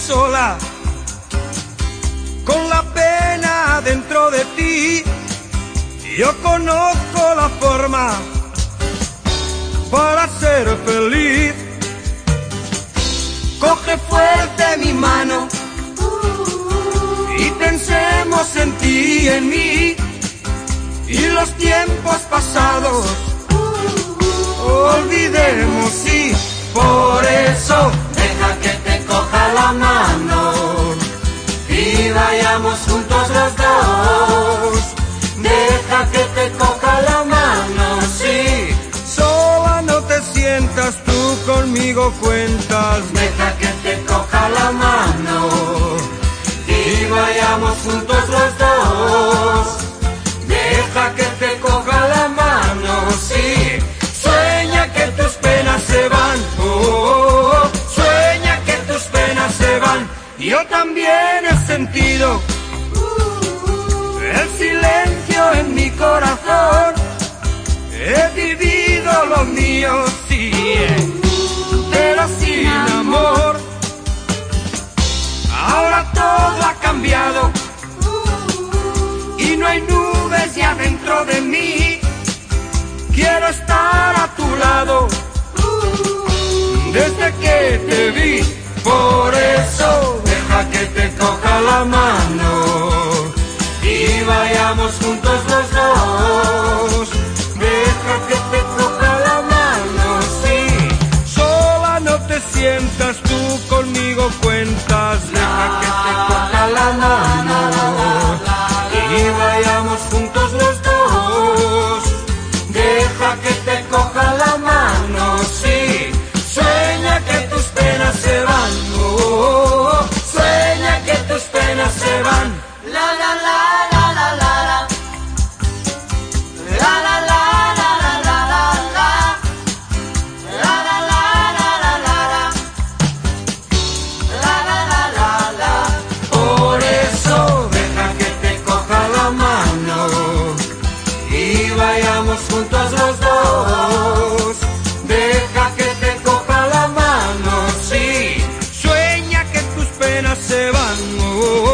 sola, con la pena dentro de ti. Yo conozco la forma para ser feliz. Coge fuerte mi mano y pensemos en ti y en mí y los tiempos pasados. Vayamos juntos los dos. Deja que te coja la mano, sí. sola no te sientas, tú conmigo cuentas. Deja que el silencio en mi corazón. He vivido lo mío, sí, pero sin amor. Ahora todo ha cambiado y no hay nubes ya dentro de mí. Quiero estar a tu lado te coja la mano y vayamos juntos los dos. Deja que te coja la mano, sí. Sola no te sientas, tú conmigo cuentas. Deja que te coja la mano. penas se van. Oh, oh, oh.